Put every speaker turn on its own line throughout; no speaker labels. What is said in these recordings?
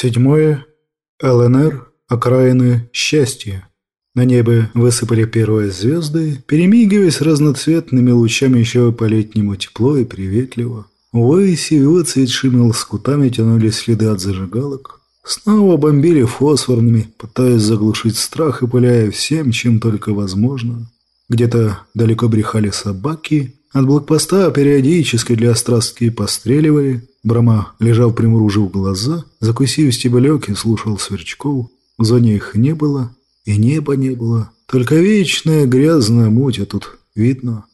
Седьмое. ЛНР. Окраины счастья. На небе высыпали первые звезды, перемигиваясь разноцветными лучами еще по-летнему тепло и приветливо. Увысь и выцветшими лоскутами тянулись следы от зажигалок. Снова бомбили фосфорными, пытаясь заглушить страх и пыляя всем, чем только возможно. Где-то далеко брехали собаки, от блокпоста периодически для острастки постреливали. Брама лежал примружив глаза, закусив стебелек и слушал сверчков. В зоне их не было, и неба не было. Только вечная грязная муть, а тут видно.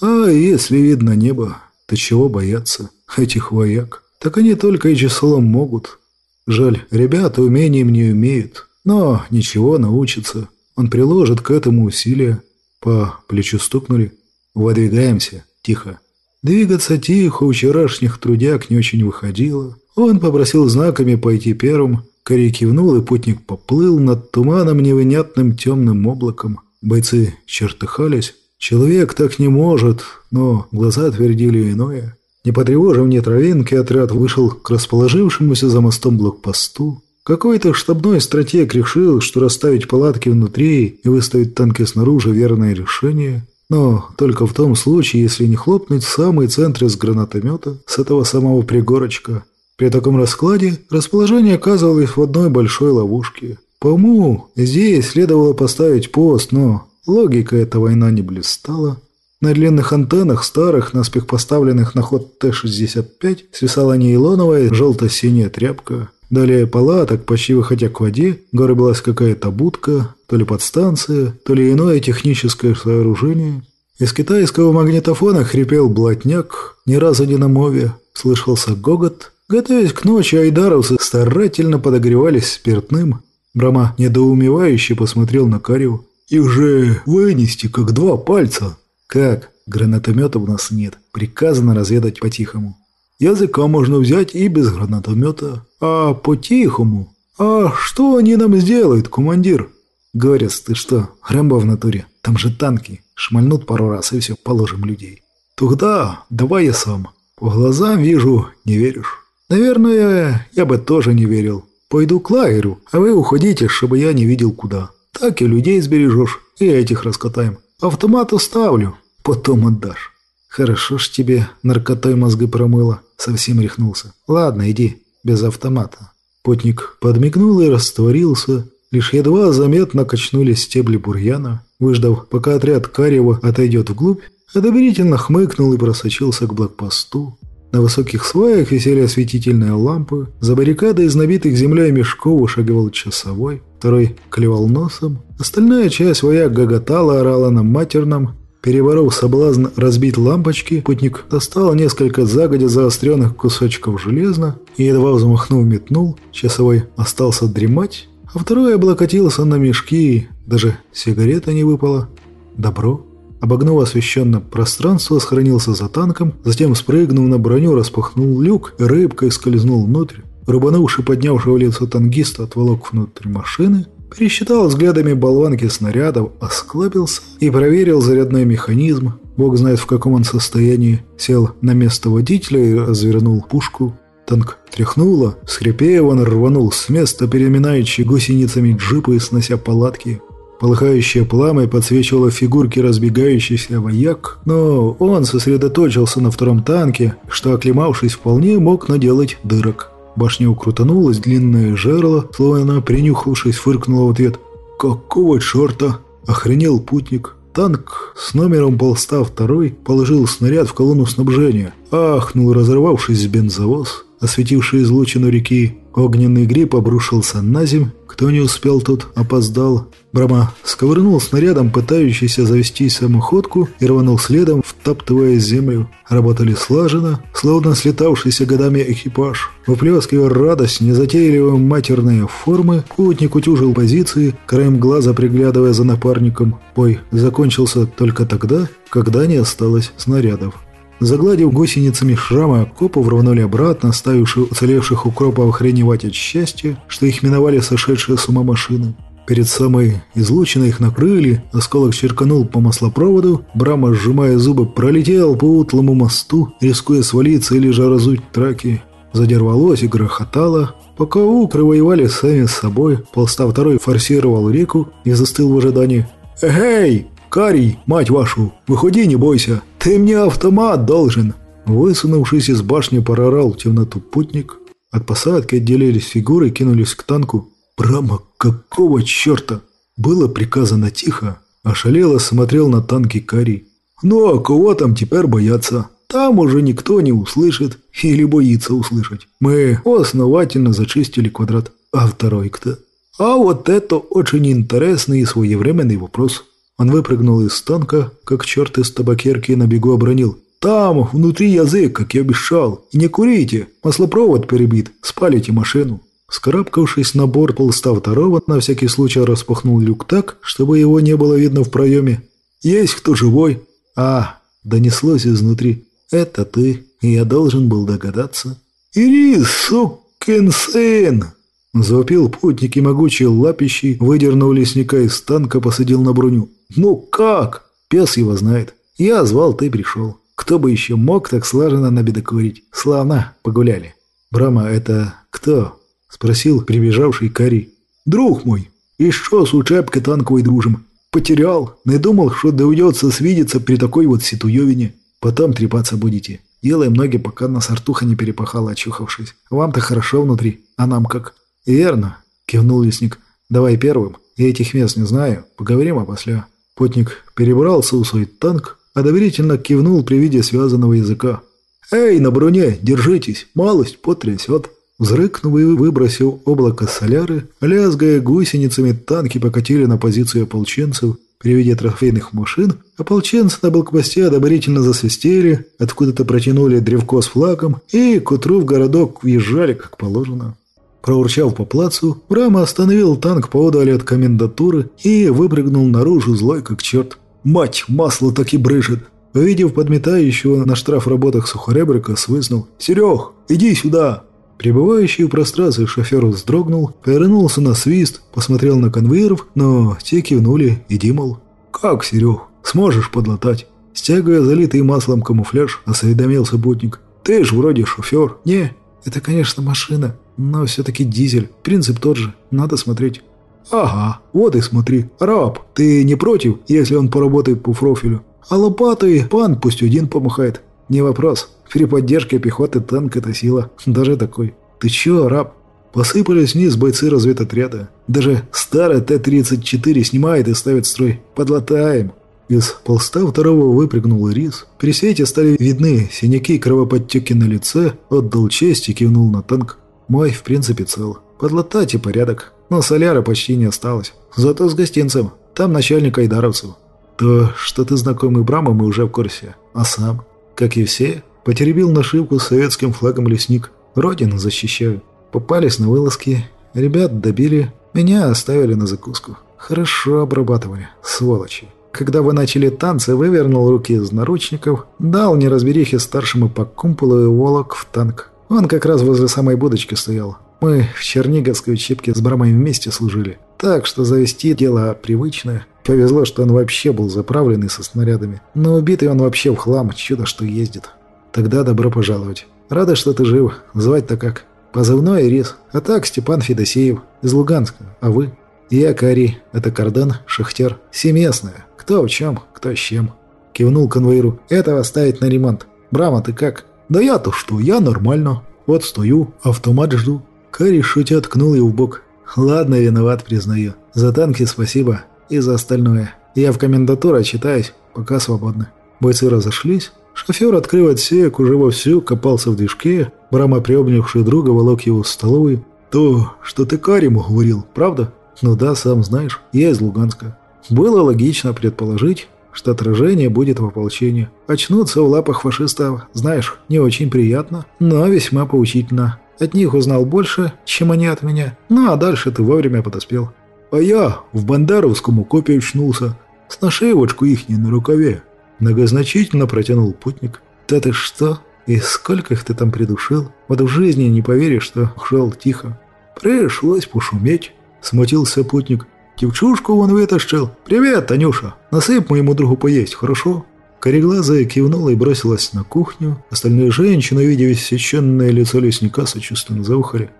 А если видно небо, то чего бояться этих вояк? Так они только и числом могут. Жаль, ребята умением не умеют. Но ничего, научатся. Он приложит к этому усилия. По плечу стукнули. «Выдвигаемся. Тихо». Двигаться тихо у вчерашних трудяг не очень выходило. Он попросил знаками пойти первым. Корей кивнул, и путник поплыл над туманом невынятным темным облаком. Бойцы чертыхались. Человек так не может, но глаза твердили иное. Не потревожив ни травинки, отряд вышел к расположившемуся за мостом блокпосту. Какой-то штабной стратег решил, что расставить палатки внутри и выставить танки снаружи – верное решение. Но только в том случае, если не хлопнуть в самый центр из гранатомета с этого самого пригорочка. При таком раскладе расположение оказывалось в одной большой ловушке. По уму здесь следовало поставить пост, но логика эта война не блистала. На длинных антеннах, старых, наспех поставленных на ход Т-65, свисала нейлоновая желто-синяя тряпка. Далее палаток, почти выходя к воде, горбилась какая-то будка, то ли подстанция, то ли иное техническое сооружение. Из китайского магнитофона хрипел блатняк, ни разу не на мове, слышался гогот. Готовясь к ночи, айдаровцы старательно подогревались спиртным. Брама недоумевающе посмотрел на Кареву. «И уже вынести, как два пальца!» «Как? Гранатомета у нас нет. Приказано разведать по-тихому». Языка можно взять и без гранатомета. А по-тихому? А что они нам сделают, командир? Говорят, ты что, Рэмбо в натуре? Там же танки. Шмальнут пару раз и все, положим людей. Тогда давай я сам. По глазам вижу, не веришь. Наверное, я бы тоже не верил. Пойду к лагерю, а вы уходите, чтобы я не видел куда. Так и людей сбережешь, и этих раскатаем. Автомат оставлю, потом отдашь. «Хорошо ж тебе наркотой мозги промыло», — совсем рехнулся. «Ладно, иди, без автомата». Потник подмигнул и растворился. Лишь едва заметно качнулись стебли бурьяна. Выждав, пока отряд Карева отойдет вглубь, одобрительно хмыкнул и просочился к блокпосту. На высоких сваях висели осветительные лампы. За баррикадой из набитых землей мешков ушагивал часовой. Второй клевал носом. Остальная часть вояк гоготала, орала на матерном, Переборов соблазн разбить лампочки, путник достал несколько загодя заостренных кусочков железа и, едва взмахнув, метнул. Часовой остался дремать, а второй облокотился на мешки, даже сигарета не выпала. Добро. Обогнув освещенное пространство, сохранился за танком, затем, спрыгнув на броню, распахнул люк и рыбкой скользнул внутрь. Рубанувший поднявшего лицо тангиста отволок внутрь машины, Пересчитал взглядами болванки снарядов, осклабился и проверил зарядной механизм. Бог знает, в каком он состоянии. Сел на место водителя и развернул пушку. Танк тряхнуло, скрипея он рванул с места, переминающий гусеницами джипы и снося палатки. Полыхающее пламя подсвечивало фигурки разбегающихся вояк, но он сосредоточился на втором танке, что, оклемавшись вполне, мог наделать дырок. Башня укрутанулась, длинное жерло, словно принюхавшись, фыркнула в ответ. «Какого черта?» – охренел путник. Танк с номером полста второй положил снаряд в колонну снабжения. Ахнул, разорвавшись бензовоз, осветивший излучину реки. Огненный гриб обрушился на земь. Кто не успел, тот опоздал. Брама сковырнул снарядом, пытающийся завести самоходку, и рванул следом, втаптывая землю. Работали слаженно, словно слетавшийся годами экипаж. Выплескивая радость, незатейливые матерные формы, путник утюжил позиции, краем глаза приглядывая за напарником. Бой закончился только тогда, когда не осталось снарядов. Загладив гусеницами шрамы окопов, рванули обратно, оставившие уцелевших укропов охреневать от счастья, что их миновали сошедшие с ума машины. Перед самой излучиной их накрыли, осколок черканул по маслопроводу, Брама, сжимая зубы, пролетел по утлому мосту, рискуя свалиться или же разуть траки. Задервалось и грохотало. Пока укры воевали сами с собой, полста второй форсировал реку и застыл в ожидании. «Эгей! Карий, мать вашу! Выходи, не бойся! Ты мне автомат должен!» Высунувшись из башни, прорал в темноту путник. От посадки отделились фигуры и кинулись к танку. «Брама, какого черта?» Было приказано тихо. Ошалело смотрел на танки Карий. «Ну а кого там теперь бояться?» Там уже никто не услышит или боится услышать. Мы основательно зачистили квадрат. А второй кто? А вот это очень интересный и своевременный вопрос. Он выпрыгнул из танка, как черт из табакерки на бегу обронил. Там, внутри язык, как я обещал. И не курите, маслопровод перебит, спалите машину. Скарабкавшись на борт полста второго, на всякий случай распахнул люк так, чтобы его не было видно в проеме. «Есть кто живой?» «А!» – донеслось изнутри. «Это ты, и я должен был догадаться». «Ири, сукин сын!» Завопил путник и могучий лапищий, выдернул лесника из танка, посадил на броню. «Ну как?» Пес его знает. Я звал, ты пришел. Кто бы еще мог так слаженно набедокурить? Славно, погуляли. Брама, это кто? Спросил прибежавший Кари. Друг мой. Что с учебкой танковой дружим? Потерял. Не думал, что доведется свидеться при такой вот ситуевине. Потом трепаться будете. Делаем ноги, пока нас артуха не перепахала, очухавшись. Вам-то хорошо внутри, а нам как? Верно, кивнул лесник. Давай первым. Я этих мест не знаю. Поговорим а после. Путник перебрался у свой танк, одобрительно кивнул при виде связанного языка. «Эй, на броне, держитесь, малость потрясет!» Взрыкнув и выбросил облако соляры, лязгая гусеницами, танки покатили на позицию ополченцев, при виде трофейных машин ополченцы на блокпосте одобрительно засвистели, откуда-то протянули древко с флагом и к утру в городок въезжали, как положено. Проурчав по плацу, Брама остановил танк поодали от комендатуры и выпрыгнул наружу злой как черт. «Мать, масло так и брыжет!» Увидев подметающего на штраф работах сухоребрика, свызнул. «Серег, иди сюда!» Прибывающий в пространстве шофер вздрогнул, повернулся на свист, посмотрел на конвейеров, но те кивнули и димал. «Как, Серег, сможешь подлатать?» Стягивая залитый маслом камуфляж, осведомился путник. «Ты ж вроде шофер». «Не, это, конечно, машина, но все-таки дизель. Принцип тот же, надо смотреть». «Ага, вот и смотри. Раб, ты не против, если он поработает по профилю? А лопатой пан пусть один помахает. Не вопрос. При поддержке пехоты танк – это сила. Даже такой. Ты чё, раб? Посыпались вниз бойцы разведотряда. Даже старый Т-34 снимает и ставит строй. Подлатаем. Из полста второго выпрыгнул рис. При свете стали видны синяки и кровоподтеки на лице. Отдал честь и кивнул на танк. Мой, в принципе, цел. Подлатать и порядок. Но соляра почти не осталось. Зато с гостинцем. Там начальник Айдаровцев. То, что ты знакомый Брама, мы уже в курсе. А сам? Как и все, потеребил нашивку с советским флагом лесник. Родину защищаю. Попались на вылазки. Ребят добили. Меня оставили на закуску. Хорошо обрабатывали, сволочи. Когда вы начали танцы, вывернул руки из наручников, дал неразберихе старшему по кумполу и волок в танк. Он как раз возле самой будочки стоял. Мы в Черниговской учебке с Брамой вместе служили. Так что завести дело привычное. Повезло, что он вообще был заправленный со снарядами. Но убитый он вообще в хлам, чудо, что ездит. Тогда добро пожаловать. Рада, что ты жив. Звать-то как? Позывной Ирис. А так Степан Федосеев. Из Луганска. А вы? Я Кари. Это Кардан, Шахтер. Семестная. Кто в чем, кто с чем. Кивнул конвоиру. Этого ставить на ремонт. Брама, ты как? Да я-то что, я нормально. Вот стою, автомат жду. Кари шутя ткнул его в бок. Ладно, виноват, признаю. За танки спасибо и за остальное. Я в комендатуру отчитаюсь, пока свободны. Бойцы разошлись. Шофер, открыв отсек, уже вовсю копался в движке. Брама, приобнявший друга, волок его в столовую. «То, что ты Кариму говорил, правда?» «Ну да, сам знаешь, я из Луганска». Было логично предположить, что отражение будет в ополчении. Очнуться в лапах фашистов, знаешь, не очень приятно, но весьма поучительно. От них узнал больше, чем они от меня. Ну а дальше ты вовремя подоспел. А я в Бандаровском окопе очнулся. С нашивочку ихней на рукаве. Многозначительно протянул путник. Да ты что? И сколько их ты там придушил? Вот в жизни не поверишь, что шел тихо. Пришлось пошуметь. Смутился путник. Девчушку он вытащил. «Привет, Танюша! Насыпь моему другу поесть, хорошо?» Кореглазая кивнула и бросилась на кухню. Остальные женщины, увидев иссеченное лицо лесника, сочувственно заухали.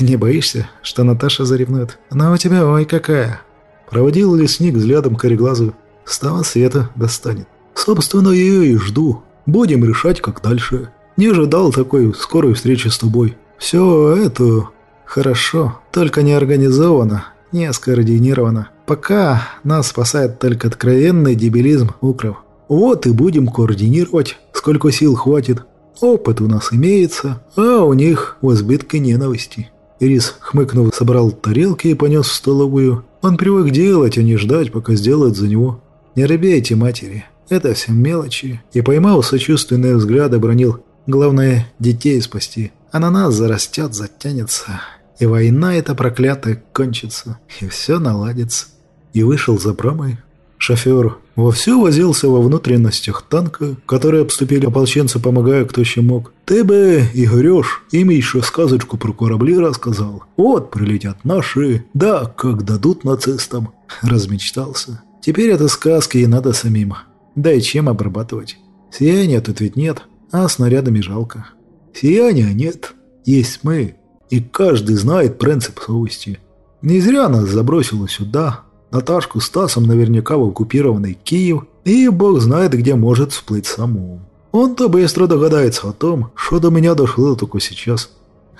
Не боишься, что Наташа заревнует? Она у тебя ой какая. Проводил лесник взглядом кореглазую. С того света достанет. Собственно, ее и жду. Будем решать, как дальше. Не ожидал такой скорой встречи с тобой. Все это хорошо, только не организовано, не скоординировано. Пока нас спасает только откровенный дебилизм укров. Вот и будем координировать, сколько сил хватит. Опыт у нас имеется, а у них в избытке ненависти. Ирис, хмыкнув, собрал тарелки и понес в столовую. Он привык делать, а не ждать, пока сделают за него. Не робейте матери, это все мелочи. И поймал сочувственные взгляды, бронил. Главное, детей спасти. А на нас зарастет, затянется. И война эта проклятая кончится. И все наладится. И вышел за брамой. Шофер вовсю возился во внутренностях танка, которые обступили ополченцы, помогая кто еще мог. «Ты бы, Игорёш, им еще сказочку про корабли рассказал. Вот прилетят наши, да, как дадут нацистам». Размечтался. Теперь это сказки и надо самим. Да и чем обрабатывать? Сияния тут ведь нет, а снарядами жалко. Сияния нет, есть мы, и каждый знает принцип совести. Не зря нас забросило сюда, Наташку с Стасом наверняка в оккупированный Киев, и бог знает, где может всплыть саму. Он-то быстро догадается о том, что до меня дошло только сейчас.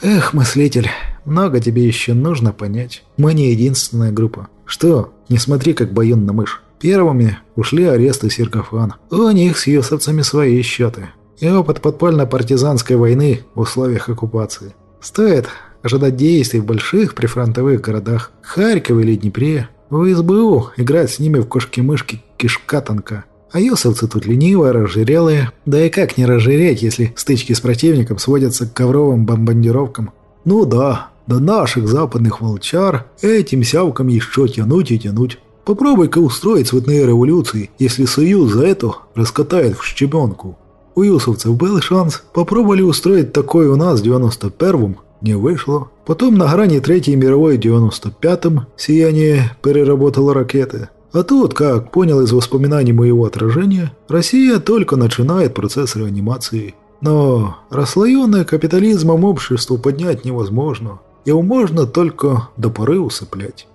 Эх, мыслитель, много тебе еще нужно понять. Мы не единственная группа. Что, не смотри, как баюн на мышь. Первыми ушли аресты Сиркофан. У них с юсовцами свои счеты. И опыт подпольно-партизанской войны в условиях оккупации. Стоит ожидать действий в больших прифронтовых городах Харькове или Днепре, в СБУ играть с ними в кошки-мышки кишка тонка. А юсовцы тут ленивые, разжирелые. Да и как не разжиреть, если стычки с противником сводятся к ковровым бомбардировкам? Ну да, до наших западных волчар этим сявкам еще тянуть и тянуть. Попробуй-ка устроить цветные революции, если Союз за это раскатает в щебенку. У юсовцев был шанс, попробовали устроить такое у нас в 91-м, не вышло. Потом на грани Третьей мировой в 95-м «Сияние» переработало ракеты. А тут, как понял из воспоминаний моего отражения, Россия только начинает процесс реанимации. Но расслоенное капитализмом общество поднять невозможно. Его можно только до поры усыплять.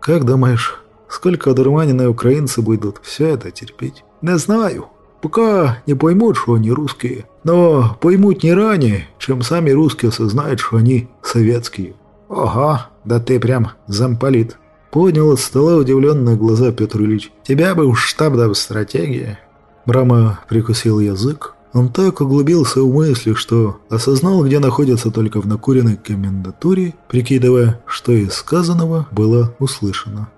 Как думаешь, сколько одурманенные украинцы будут все это терпеть? Не знаю. Пока не поймут, что они русские. Но поймут не ранее, чем сами русские осознают, что они советские. Ага, да ты прям замполит. Поднял от стола удивленные глаза Петр Ильич. Тебя бы в штаб да в стратегии. Брама прикусил язык. Он так углубился в мысли, что осознал, где находится только в накуренной комендатуре, прикидывая, что из сказанного было услышано.